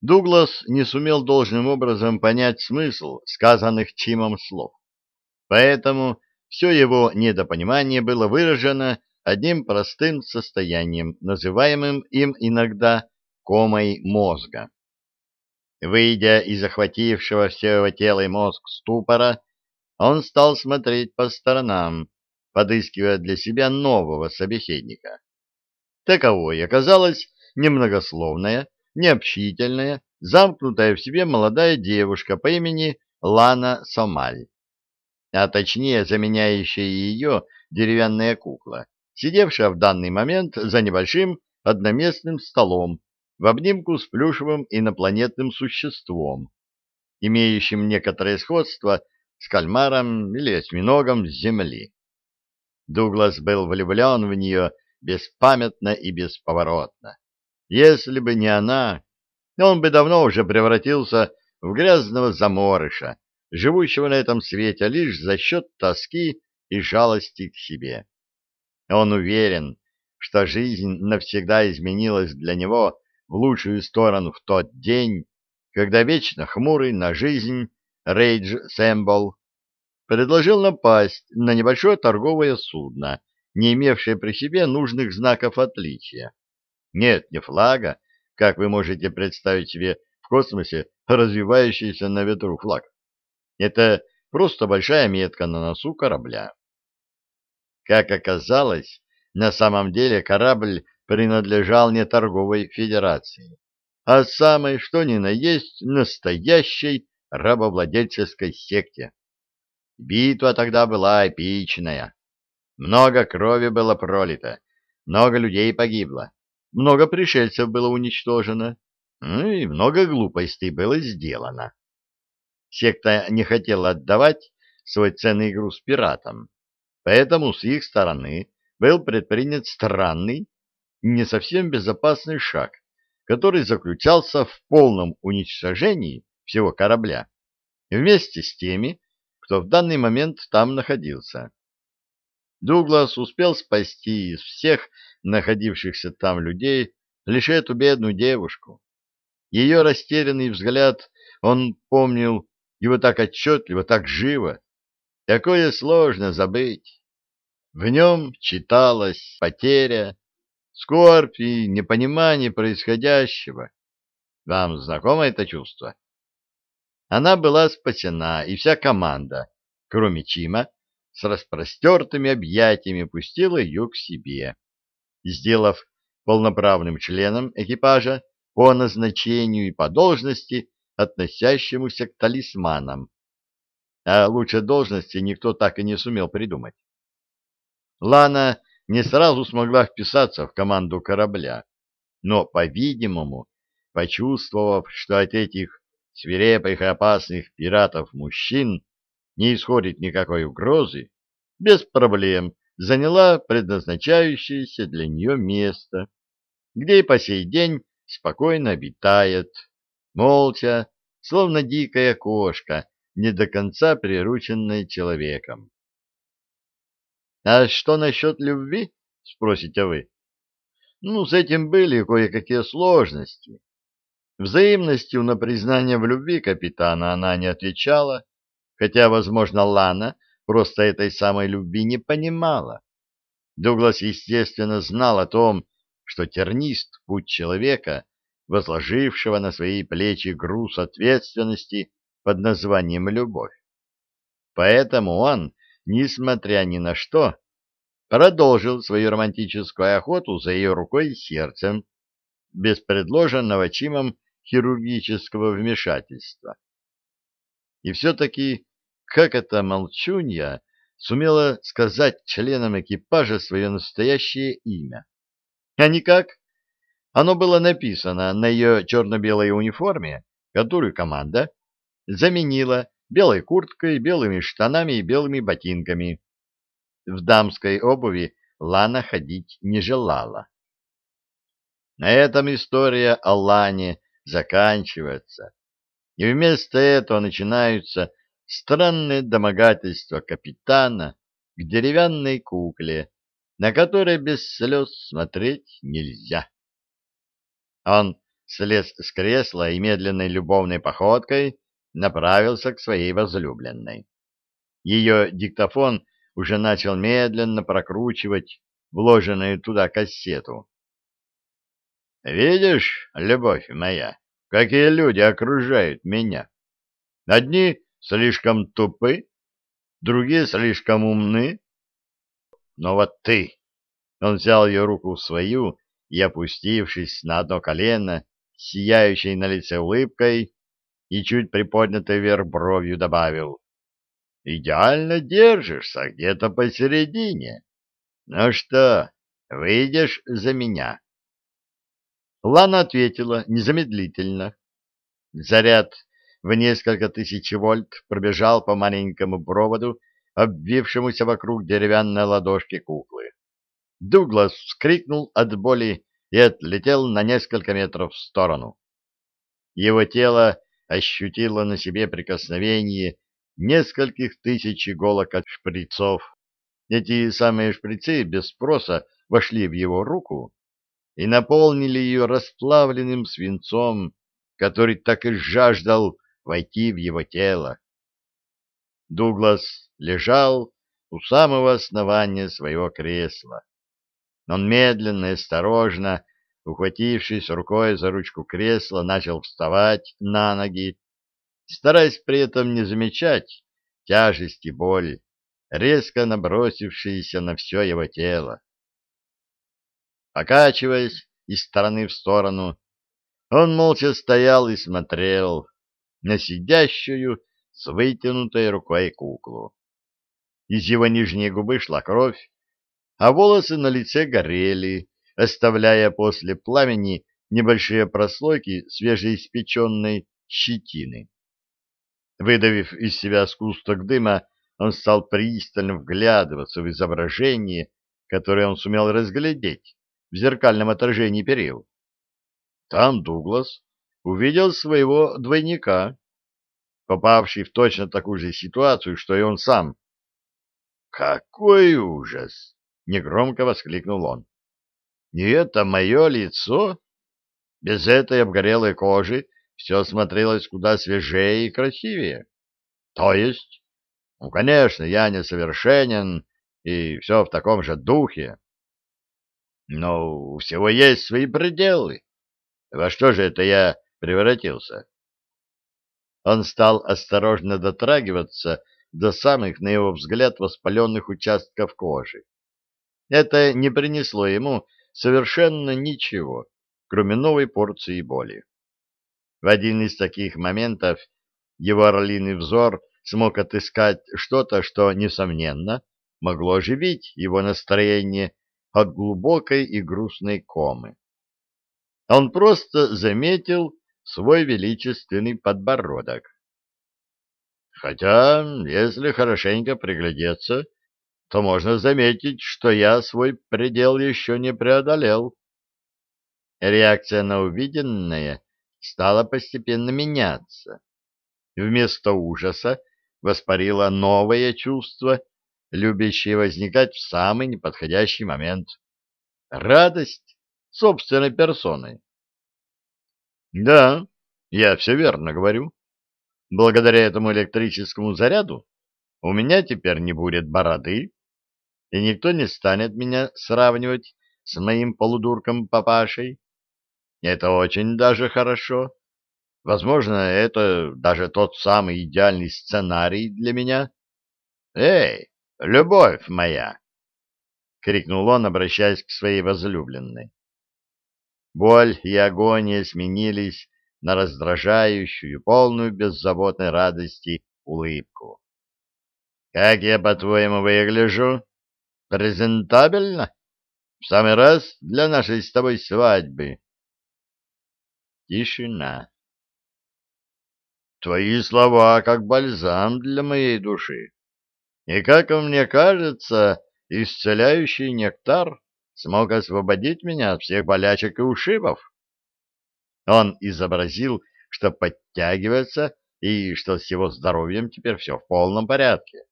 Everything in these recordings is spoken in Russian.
Дуглас не сумел должным образом понять смысл сказанных Чимом слов. Поэтому все его недопонимание было выражено одним простым состоянием, называемым им иногда комой мозга. Выйдя из захватившего все его тело и мозг ступора, он стал смотреть по сторонам, подыскивая для себя нового собеседника. Таковой оказалась немногословная, необщительная, замкнутая в себе молодая девушка по имени Лана Сомаль, а точнее заменяющая ее деревянная кукла, сидевшая в данный момент за небольшим одноместным столом в обнимку с плюшевым инопланетным существом, имеющим некоторое сходство с кальмаром или осьминогом с Земли. Дуглас был влюблен в нее беспамятно и бесповоротно. Если бы не она, он бы давно уже превратился в грязного заморыша, живущего на этом свете лишь за счет тоски и жалости к себе. Он уверен, что жизнь навсегда изменилась для него в лучшую сторону в тот день, когда вечно хмурый на жизнь Рейдж Сэмбл предложил напасть на небольшое торговое судно, не имевшее при себе нужных знаков отличия. Нет, не флага, как вы можете представить себе в космосе развивающийся на ветру флаг. Это просто большая метка на носу корабля. Как оказалось, на самом деле корабль принадлежал не торговой федерации, а самой, что ни на есть, настоящей рабовладельческой секте. Битва тогда была эпичная. Много крови было пролито, много людей погибло, много пришельцев было уничтожено, ну и много глупостей было сделано. Секта не хотела отдавать свой ценный груз пиратам, поэтому с их стороны был предпринят странный не совсем безопасный шаг, который заключался в полном уничтожении всего корабля вместе с теми, кто в данный момент там находился. Дуглас успел спасти из всех находившихся там людей лишь эту бедную девушку. Ее растерянный взгляд он помнил его так отчетливо, так живо. Такое сложно забыть. В нем читалась потеря, скорбь и непонимание происходящего. Вам знакомо это чувство? Она была спасена, и вся команда, кроме Чима, с распростертыми объятиями пустила ее к себе, сделав полноправным членом экипажа по назначению и по должности, относящемуся к талисманам. А лучше должности никто так и не сумел придумать. Лана не сразу смогла вписаться в команду корабля, но, по-видимому, почувствовав, что от этих свирепых и опасных пиратов-мужчин не исходит никакой угрозы, без проблем заняла предназначающееся для нее место, где и по сей день спокойно обитает, молча, словно дикая кошка, не до конца прирученная человеком. А что насчет любви? Спросите вы. Ну, с этим были кое-какие сложности. Взаимностью на признание в любви капитана она не отвечала, хотя, возможно, Лана просто этой самой любви не понимала. Дуглас, естественно, знал о том, что тернист — путь человека, возложившего на свои плечи груз ответственности под названием любовь. Поэтому он несмотря ни на что, продолжил свою романтическую охоту за ее рукой и сердцем, без предложенного Чимом хирургического вмешательства. И все-таки, как эта молчунья сумела сказать членам экипажа свое настоящее имя? А никак. Оно было написано на ее черно-белой униформе, которую команда заменила белой курткой, белыми штанами и белыми ботинками. В дамской обуви Лана ходить не желала. На этом история о Лане заканчивается, и вместо этого начинаются странные домогательства капитана к деревянной кукле, на которой без слез смотреть нельзя. Он слез с кресла и медленной любовной походкой направился к своей возлюбленной. Ее диктофон уже начал медленно прокручивать вложенную туда кассету. «Видишь, любовь моя, какие люди окружают меня? Одни слишком тупы, другие слишком умны. Но вот ты...» Он взял ее руку в свою и, опустившись на одно колено, сияющей на лице улыбкой и чуть приподнятой вверх бровью добавил. «Идеально держишься где-то посередине. Ну что, выйдешь за меня?» Лана ответила незамедлительно. Заряд в несколько тысяч вольт пробежал по маленькому проводу, обвившемуся вокруг деревянной ладошки куклы. Дуглас вскрикнул от боли и отлетел на несколько метров в сторону. Его тело ощутило на себе прикосновение нескольких тысяч иголок от шприцов. Эти самые шприцы без спроса вошли в его руку и наполнили ее расплавленным свинцом, который так и жаждал войти в его тело. Дуглас лежал у самого основания своего кресла. Он медленно и осторожно, ухватившись рукой за ручку кресла, начал вставать на ноги, стараясь при этом не замечать тяжесть и боль, резко набросившиеся на все его тело. Покачиваясь из стороны в сторону, он молча стоял и смотрел на сидящую с вытянутой рукой куклу. Из его нижней губы шла кровь, а волосы на лице горели, оставляя после пламени небольшие прослойки свежеиспеченной щетины. Выдавив из себя скусток дыма, он стал пристально вглядываться в изображение, которое он сумел разглядеть в зеркальном отражении перил. Там Дуглас увидел своего двойника, попавший в точно такую же ситуацию, что и он сам. «Какой ужас!» — негромко воскликнул он. «И это мое лицо? Без этой обгорелой кожи все смотрелось куда свежее и красивее. То есть, ну, конечно, я несовершенен и все в таком же духе. Но у всего есть свои пределы. Во что же это я превратился? Он стал осторожно дотрагиваться до самых, на его взгляд, воспаленных участков кожи. Это не принесло ему совершенно ничего, кроме новой порции боли. В один из таких моментов его орлиный взор смог отыскать что-то, что, несомненно, могло оживить его настроение от глубокой и грустной комы. Он просто заметил свой величественный подбородок. Хотя, если хорошенько приглядеться, то можно заметить, что я свой предел еще не преодолел. Реакция на увиденное стала постепенно меняться. Вместо ужаса воспарило новое чувство, любящее возникать в самый неподходящий момент. Радость собственной персоной. Да, я все верно говорю. Благодаря этому электрическому заряду у меня теперь не будет бороды, и никто не станет меня сравнивать с моим полудурком-папашей. Это очень даже хорошо. Возможно, это даже тот самый идеальный сценарий для меня. Эй, любовь моя! — крикнул он, обращаясь к своей возлюбленной. Боль и агония сменились на раздражающую, полную беззаботной радости улыбку. — Как я, по-твоему, выгляжу? Презентабельно? В самый раз для нашей с тобой свадьбы. Тишина. Твои слова как бальзам для моей души. И, как мне кажется, исцеляющий нектар смог освободить меня от всех болячек и ушибов. Он изобразил, что подтягивается и что с его здоровьем теперь все в полном порядке.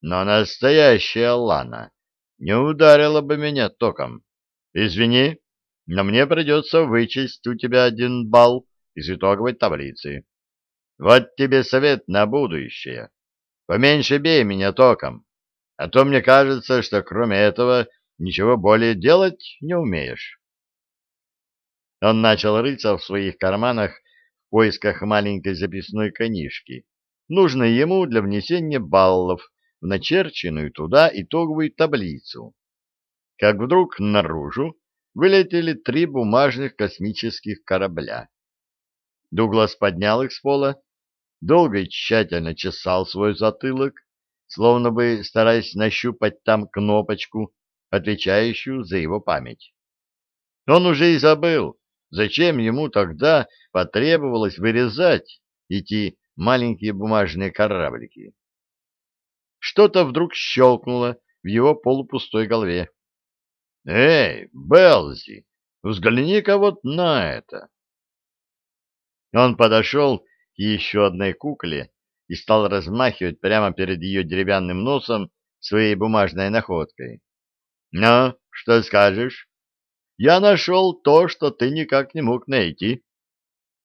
Но настоящая Лана не ударила бы меня током. Извини, но мне придется вычесть у тебя один балл из итоговой таблицы. Вот тебе совет на будущее. Поменьше бей меня током, а то мне кажется, что кроме этого ничего более делать не умеешь. Он начал рыться в своих карманах в поисках маленькой записной книжки, нужной ему для внесения баллов в начерченную туда итоговую таблицу. Как вдруг наружу вылетели три бумажных космических корабля. Дуглас поднял их с пола, долго и тщательно чесал свой затылок, словно бы стараясь нащупать там кнопочку, отвечающую за его память. Он уже и забыл, зачем ему тогда потребовалось вырезать эти маленькие бумажные кораблики. Что-то вдруг щелкнуло в его полупустой голове. «Эй, Белзи, взгляни-ка вот на это!» Он подошел к еще одной кукле и стал размахивать прямо перед ее деревянным носом своей бумажной находкой. «Ну, что скажешь? Я нашел то, что ты никак не мог найти.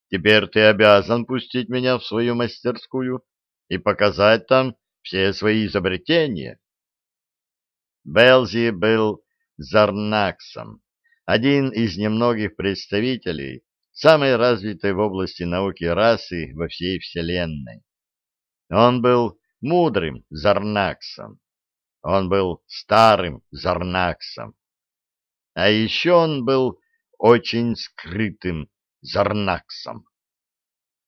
Теперь ты обязан пустить меня в свою мастерскую и показать там все свои изобретения». Белзи был Зарнаксом, один из немногих представителей самой развитой в области науки расы во всей Вселенной. Он был мудрым Зарнаксом, он был старым Зарнаксом, а еще он был очень скрытым Зарнаксом.